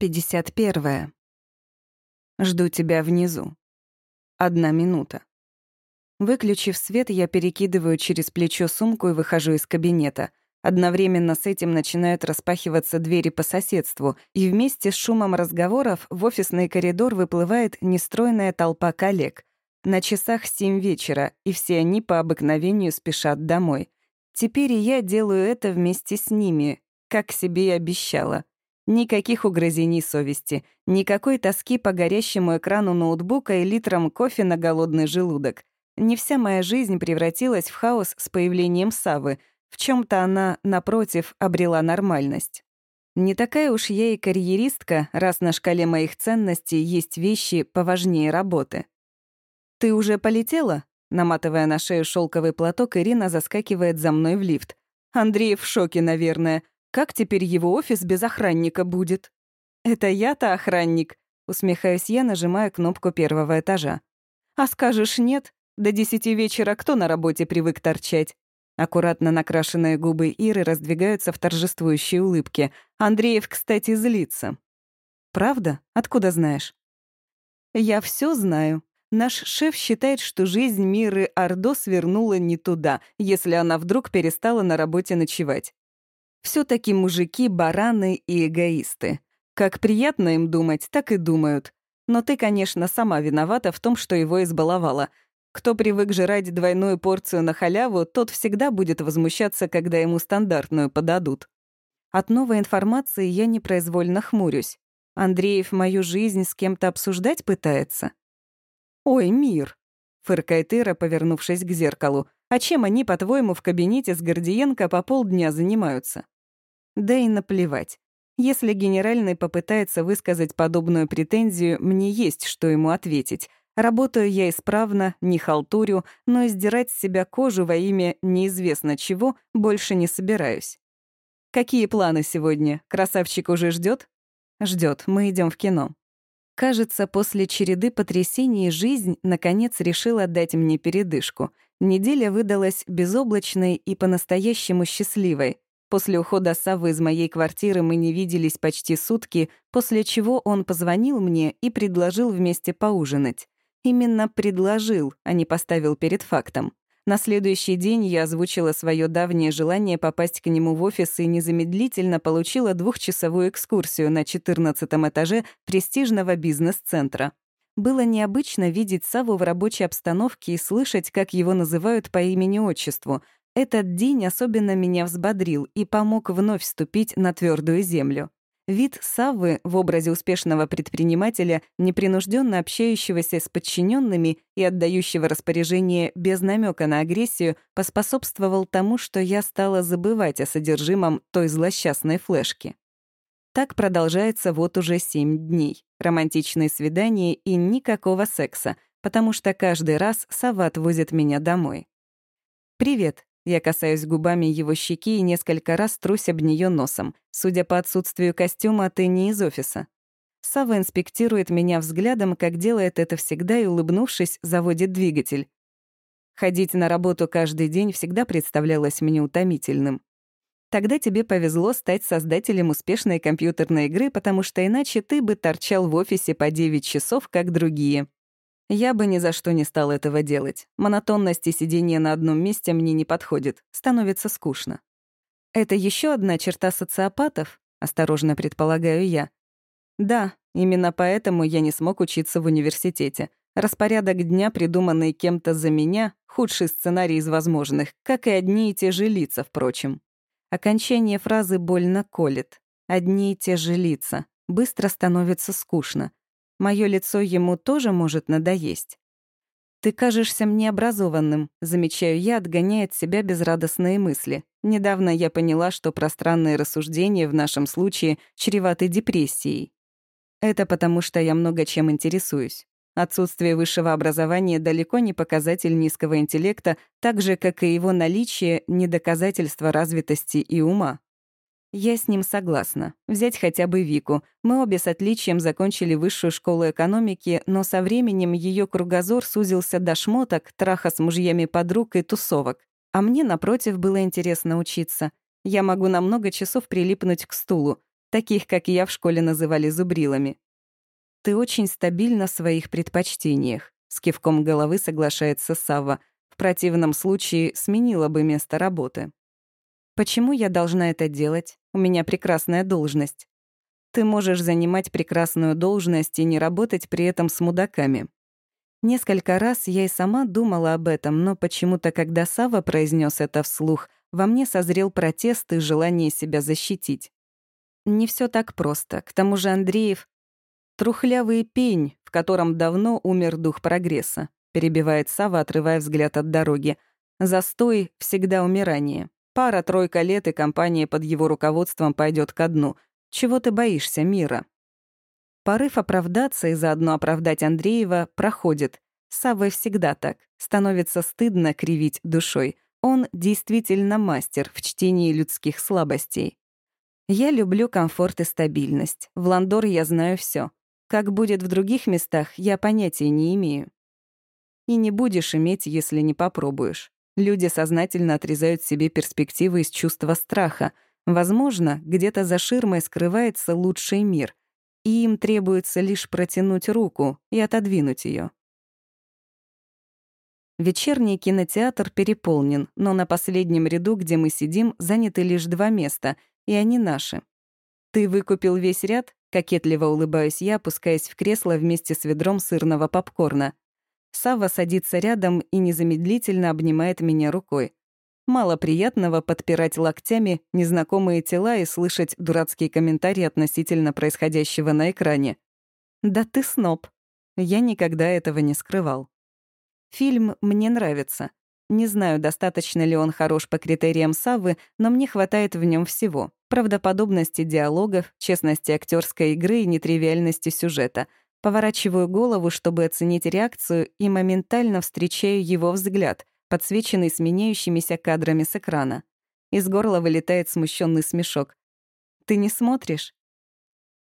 51. Жду тебя внизу. Одна минута. Выключив свет, я перекидываю через плечо сумку и выхожу из кабинета. Одновременно с этим начинают распахиваться двери по соседству, и вместе с шумом разговоров в офисный коридор выплывает нестройная толпа коллег. На часах семь вечера, и все они по обыкновению спешат домой. Теперь и я делаю это вместе с ними, как себе и обещала. Никаких угрызений совести, никакой тоски по горящему экрану ноутбука и литрам кофе на голодный желудок. Не вся моя жизнь превратилась в хаос с появлением Савы. В чем то она, напротив, обрела нормальность. Не такая уж я и карьеристка, раз на шкале моих ценностей есть вещи поважнее работы. «Ты уже полетела?» Наматывая на шею шелковый платок, Ирина заскакивает за мной в лифт. Андрей в шоке, наверное. Как теперь его офис без охранника будет? Это я-то охранник, усмехаюсь я, нажимая кнопку первого этажа. А скажешь нет? До десяти вечера кто на работе привык торчать? Аккуратно накрашенные губы Иры раздвигаются в торжествующей улыбке. Андреев, кстати, злится. «Правда? Откуда знаешь?» «Я все знаю. Наш шеф считает, что жизнь Миры Ордо свернула не туда, если она вдруг перестала на работе ночевать все таки мужики — бараны и эгоисты. Как приятно им думать, так и думают. Но ты, конечно, сама виновата в том, что его избаловала. Кто привык жрать двойную порцию на халяву, тот всегда будет возмущаться, когда ему стандартную подадут. От новой информации я непроизвольно хмурюсь. Андреев мою жизнь с кем-то обсуждать пытается? «Ой, мир!» — фыркает Ира, повернувшись к зеркалу. «А чем они, по-твоему, в кабинете с Гордиенко по полдня занимаются?» Да и наплевать. Если генеральный попытается высказать подобную претензию, мне есть что ему ответить. Работаю я исправно, не халтурю, но издирать с себя кожу во имя неизвестно чего больше не собираюсь. Какие планы сегодня? Красавчик уже ждет? Ждет. Мы идем в кино. Кажется, после череды потрясений жизнь, наконец, решила дать мне передышку. Неделя выдалась безоблачной и по-настоящему счастливой. После ухода Савы из моей квартиры мы не виделись почти сутки, после чего он позвонил мне и предложил вместе поужинать. Именно предложил, а не поставил перед фактом. На следующий день я озвучила свое давнее желание попасть к нему в офис и незамедлительно получила двухчасовую экскурсию на 14 этаже престижного бизнес-центра. Было необычно видеть Саву в рабочей обстановке и слышать, как его называют по имени-отчеству — этот день особенно меня взбодрил и помог вновь вступить на твердую землю. Вид Саввы в образе успешного предпринимателя, непринужденно общающегося с подчиненными и отдающего распоряжение без намека на агрессию, поспособствовал тому, что я стала забывать о содержимом той злосчастной флешки. Так продолжается вот уже семь дней. Романтичные свидания и никакого секса, потому что каждый раз Сава отвозит меня домой. «Привет», я касаюсь губами его щеки и несколько раз трусь об нее носом. Судя по отсутствию костюма, ты не из офиса. Сава инспектирует меня взглядом, как делает это всегда, и, улыбнувшись, заводит двигатель. Ходить на работу каждый день всегда представлялось мне утомительным. Тогда тебе повезло стать создателем успешной компьютерной игры, потому что иначе ты бы торчал в офисе по 9 часов, как другие. Я бы ни за что не стал этого делать. Монотонность и сидение на одном месте мне не подходит. Становится скучно. Это еще одна черта социопатов, осторожно предполагаю я. Да, именно поэтому я не смог учиться в университете. Распорядок дня, придуманный кем-то за меня, худший сценарий из возможных, как и одни и те же лица, впрочем. Окончание фразы больно колет. Одни и те же лица. Быстро становится скучно. Мое лицо ему тоже может надоесть. «Ты кажешься мне образованным», — замечаю я, отгоняя от себя безрадостные мысли. Недавно я поняла, что пространные рассуждения в нашем случае чреваты депрессией. Это потому, что я много чем интересуюсь. Отсутствие высшего образования далеко не показатель низкого интеллекта, так же, как и его наличие — не доказательство развитости и ума. Я с ним согласна. Взять хотя бы Вику. Мы обе с отличием закончили высшую школу экономики, но со временем ее кругозор сузился до шмоток, траха с мужьями подруг и тусовок. А мне, напротив, было интересно учиться. Я могу на много часов прилипнуть к стулу. Таких, как я, в школе называли зубрилами. Ты очень стабильна в своих предпочтениях. С кивком головы соглашается Сава. В противном случае сменила бы место работы. Почему я должна это делать? У меня прекрасная должность. Ты можешь занимать прекрасную должность и не работать при этом с мудаками. Несколько раз я и сама думала об этом, но почему-то, когда Сава произнес это вслух, во мне созрел протест и желание себя защитить. Не все так просто. К тому же Андреев — трухлявый пень, в котором давно умер дух прогресса, перебивает Сава, отрывая взгляд от дороги. Застой — всегда умирание. Пара-тройка лет, и компания под его руководством пойдет ко дну. Чего ты боишься, мира? Порыв оправдаться и заодно оправдать Андреева проходит. С Саввой всегда так. Становится стыдно кривить душой. Он действительно мастер в чтении людских слабостей. Я люблю комфорт и стабильность. В Ландор я знаю все. Как будет в других местах, я понятия не имею. И не будешь иметь, если не попробуешь. Люди сознательно отрезают себе перспективы из чувства страха. Возможно, где-то за ширмой скрывается лучший мир, и им требуется лишь протянуть руку и отодвинуть ее. Вечерний кинотеатр переполнен, но на последнем ряду, где мы сидим, заняты лишь два места, и они наши. «Ты выкупил весь ряд?» — кокетливо улыбаюсь я, опускаясь в кресло вместе с ведром сырного попкорна. Сава садится рядом и незамедлительно обнимает меня рукой. Мало приятного подпирать локтями незнакомые тела и слышать дурацкие комментарии относительно происходящего на экране. «Да ты сноб». Я никогда этого не скрывал. Фильм мне нравится. Не знаю, достаточно ли он хорош по критериям Савы, но мне хватает в нем всего. Правдоподобности диалогов, честности актерской игры и нетривиальности сюжета. Поворачиваю голову, чтобы оценить реакцию, и моментально встречаю его взгляд, подсвеченный сменяющимися кадрами с экрана. Из горла вылетает смущенный смешок. «Ты не смотришь?»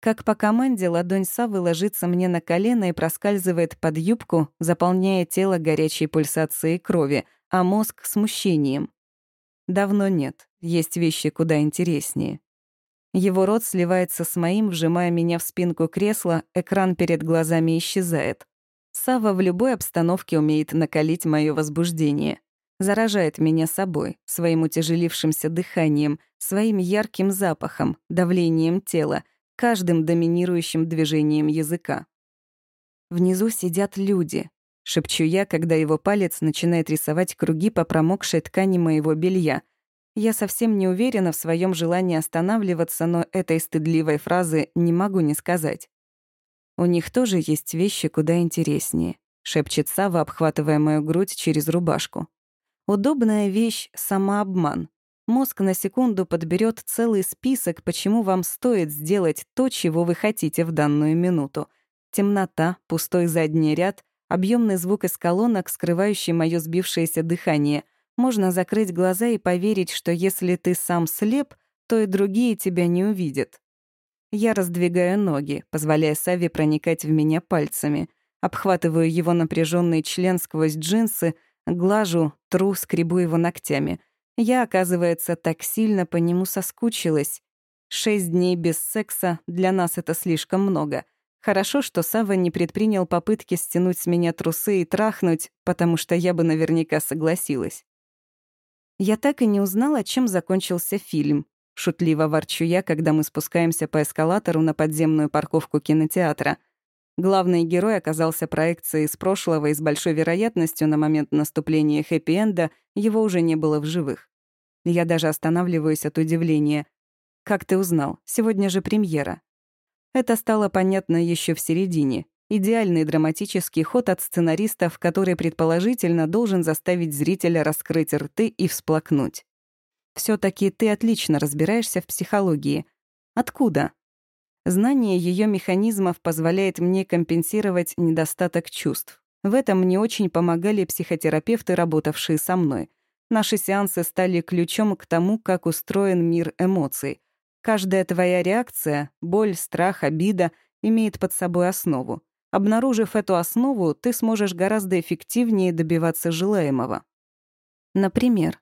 Как по команде, ладонь Савы ложится мне на колено и проскальзывает под юбку, заполняя тело горячей пульсацией крови, а мозг — смущением. Давно нет, есть вещи куда интереснее. Его рот сливается с моим, вжимая меня в спинку кресла, экран перед глазами исчезает. Сава в любой обстановке умеет накалить мое возбуждение. Заражает меня собой, своим утяжелившимся дыханием, своим ярким запахом, давлением тела, каждым доминирующим движением языка. Внизу сидят люди, шепчу я, когда его палец начинает рисовать круги по промокшей ткани моего белья. Я совсем не уверена в своем желании останавливаться, но этой стыдливой фразы не могу не сказать. У них тоже есть вещи куда интереснее», — шепчет Сава, обхватывая мою грудь через рубашку. «Удобная вещь — самообман. Мозг на секунду подберет целый список, почему вам стоит сделать то, чего вы хотите в данную минуту. Темнота, пустой задний ряд, объемный звук из колонок, скрывающий мое сбившееся дыхание. Можно закрыть глаза и поверить, что если ты сам слеп, то и другие тебя не увидят. Я раздвигаю ноги, позволяя Саве проникать в меня пальцами. Обхватываю его напряженный член сквозь джинсы, глажу, тру, скребу его ногтями. Я, оказывается, так сильно по нему соскучилась. Шесть дней без секса — для нас это слишком много. Хорошо, что Сава не предпринял попытки стянуть с меня трусы и трахнуть, потому что я бы наверняка согласилась. Я так и не узнала, чем закончился фильм. Шутливо ворчу я, когда мы спускаемся по эскалатору на подземную парковку кинотеатра. Главный герой оказался проекцией из прошлого и с большой вероятностью на момент наступления хэппи-энда его уже не было в живых. Я даже останавливаюсь от удивления. «Как ты узнал? Сегодня же премьера». Это стало понятно еще в середине. Идеальный драматический ход от сценаристов, который предположительно должен заставить зрителя раскрыть рты и всплакнуть все таки ты отлично разбираешься в психологии. Откуда? Знание ее механизмов позволяет мне компенсировать недостаток чувств. В этом мне очень помогали психотерапевты, работавшие со мной. Наши сеансы стали ключом к тому, как устроен мир эмоций. Каждая твоя реакция — боль, страх, обида — имеет под собой основу. Обнаружив эту основу, ты сможешь гораздо эффективнее добиваться желаемого. Например,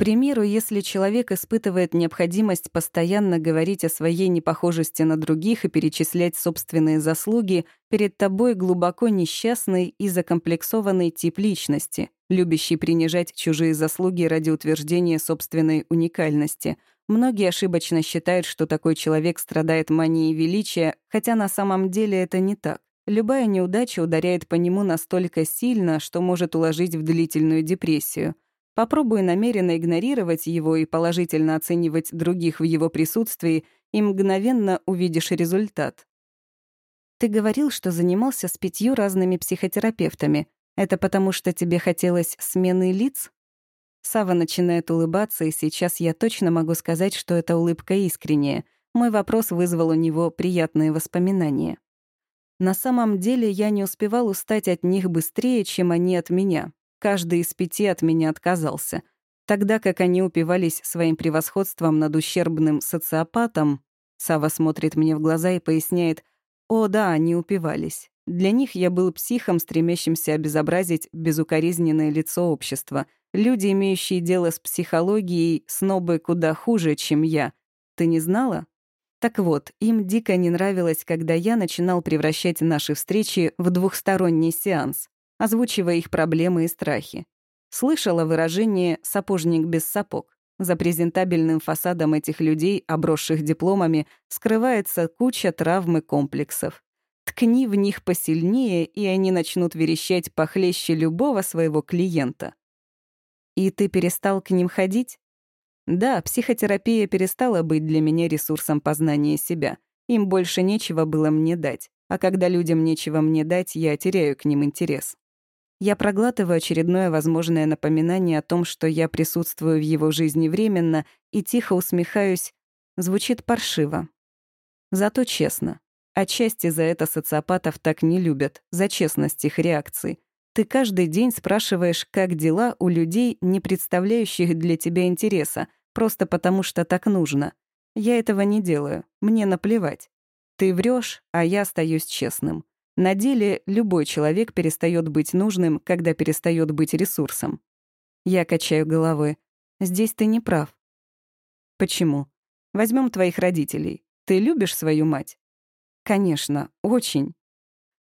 примеру, если человек испытывает необходимость постоянно говорить о своей непохожести на других и перечислять собственные заслуги, перед тобой глубоко несчастный и закомплексованный тип личности, любящий принижать чужие заслуги ради утверждения собственной уникальности. Многие ошибочно считают, что такой человек страдает манией величия, хотя на самом деле это не так. Любая неудача ударяет по нему настолько сильно, что может уложить в длительную депрессию — Попробуй намеренно игнорировать его и положительно оценивать других в его присутствии, и мгновенно увидишь результат. Ты говорил, что занимался с пятью разными психотерапевтами. Это потому, что тебе хотелось смены лиц? Сава начинает улыбаться, и сейчас я точно могу сказать, что эта улыбка искренняя. Мой вопрос вызвал у него приятные воспоминания. На самом деле я не успевал устать от них быстрее, чем они от меня. Каждый из пяти от меня отказался. Тогда как они упивались своим превосходством над ущербным социопатом, Сава смотрит мне в глаза и поясняет, «О, да, они упивались. Для них я был психом, стремящимся обезобразить безукоризненное лицо общества. Люди, имеющие дело с психологией, снобы куда хуже, чем я. Ты не знала? Так вот, им дико не нравилось, когда я начинал превращать наши встречи в двухсторонний сеанс озвучивая их проблемы и страхи. Слышала выражение «сапожник без сапог». За презентабельным фасадом этих людей, обросших дипломами, скрывается куча травм и комплексов. Ткни в них посильнее, и они начнут верещать похлеще любого своего клиента. И ты перестал к ним ходить? Да, психотерапия перестала быть для меня ресурсом познания себя. Им больше нечего было мне дать. А когда людям нечего мне дать, я теряю к ним интерес. Я проглатываю очередное возможное напоминание о том, что я присутствую в его жизни временно, и тихо усмехаюсь. Звучит паршиво. Зато честно. Отчасти за это социопатов так не любят, за честность их реакций. Ты каждый день спрашиваешь, как дела у людей, не представляющих для тебя интереса, просто потому что так нужно. Я этого не делаю, мне наплевать. Ты врешь, а я остаюсь честным. На деле любой человек перестает быть нужным, когда перестает быть ресурсом. Я качаю головой. Здесь ты не прав. Почему? Возьмем твоих родителей. Ты любишь свою мать? Конечно, очень.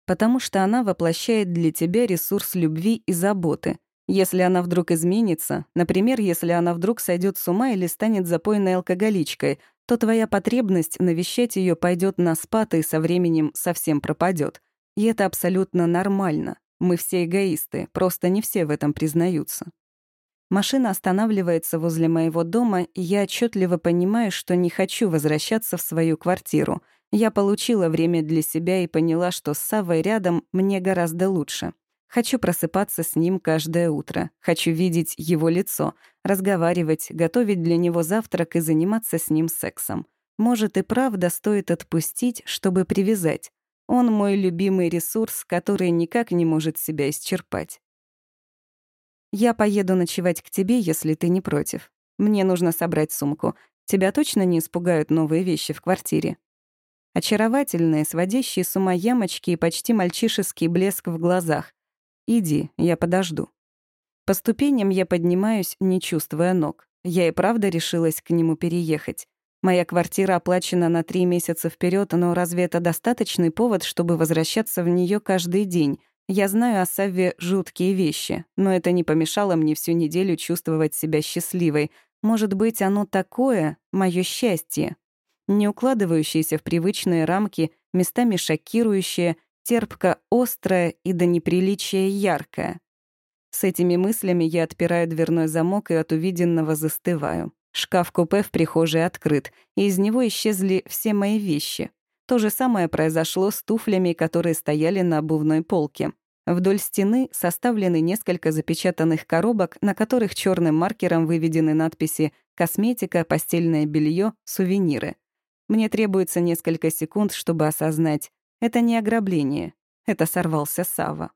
Потому что она воплощает для тебя ресурс любви и заботы. Если она вдруг изменится, например, если она вдруг сойдет с ума или станет запойной алкоголичкой, то твоя потребность навещать ее пойдет на спад и со временем совсем пропадет. И это абсолютно нормально. Мы все эгоисты, просто не все в этом признаются. Машина останавливается возле моего дома, и я отчетливо понимаю, что не хочу возвращаться в свою квартиру. Я получила время для себя и поняла, что с Савой рядом мне гораздо лучше. Хочу просыпаться с ним каждое утро. Хочу видеть его лицо, разговаривать, готовить для него завтрак и заниматься с ним сексом. Может, и правда стоит отпустить, чтобы привязать. Он мой любимый ресурс, который никак не может себя исчерпать. Я поеду ночевать к тебе, если ты не против. Мне нужно собрать сумку. Тебя точно не испугают новые вещи в квартире? Очаровательные, сводящие с ума ямочки и почти мальчишеский блеск в глазах. Иди, я подожду. По ступеням я поднимаюсь, не чувствуя ног. Я и правда решилась к нему переехать. Моя квартира оплачена на три месяца вперед, но разве это достаточный повод, чтобы возвращаться в нее каждый день? Я знаю о Савве жуткие вещи, но это не помешало мне всю неделю чувствовать себя счастливой. Может быть, оно такое, мое счастье. Не укладывающееся в привычные рамки, местами шокирующее, терпко острое и до неприличия яркое. С этими мыслями я отпираю дверной замок и от увиденного застываю. Шкаф-купе в прихожей открыт, и из него исчезли все мои вещи. То же самое произошло с туфлями, которые стояли на обувной полке. Вдоль стены составлены несколько запечатанных коробок, на которых черным маркером выведены надписи «Косметика», «Постельное белье», «Сувениры». Мне требуется несколько секунд, чтобы осознать, это не ограбление, это сорвался Сава.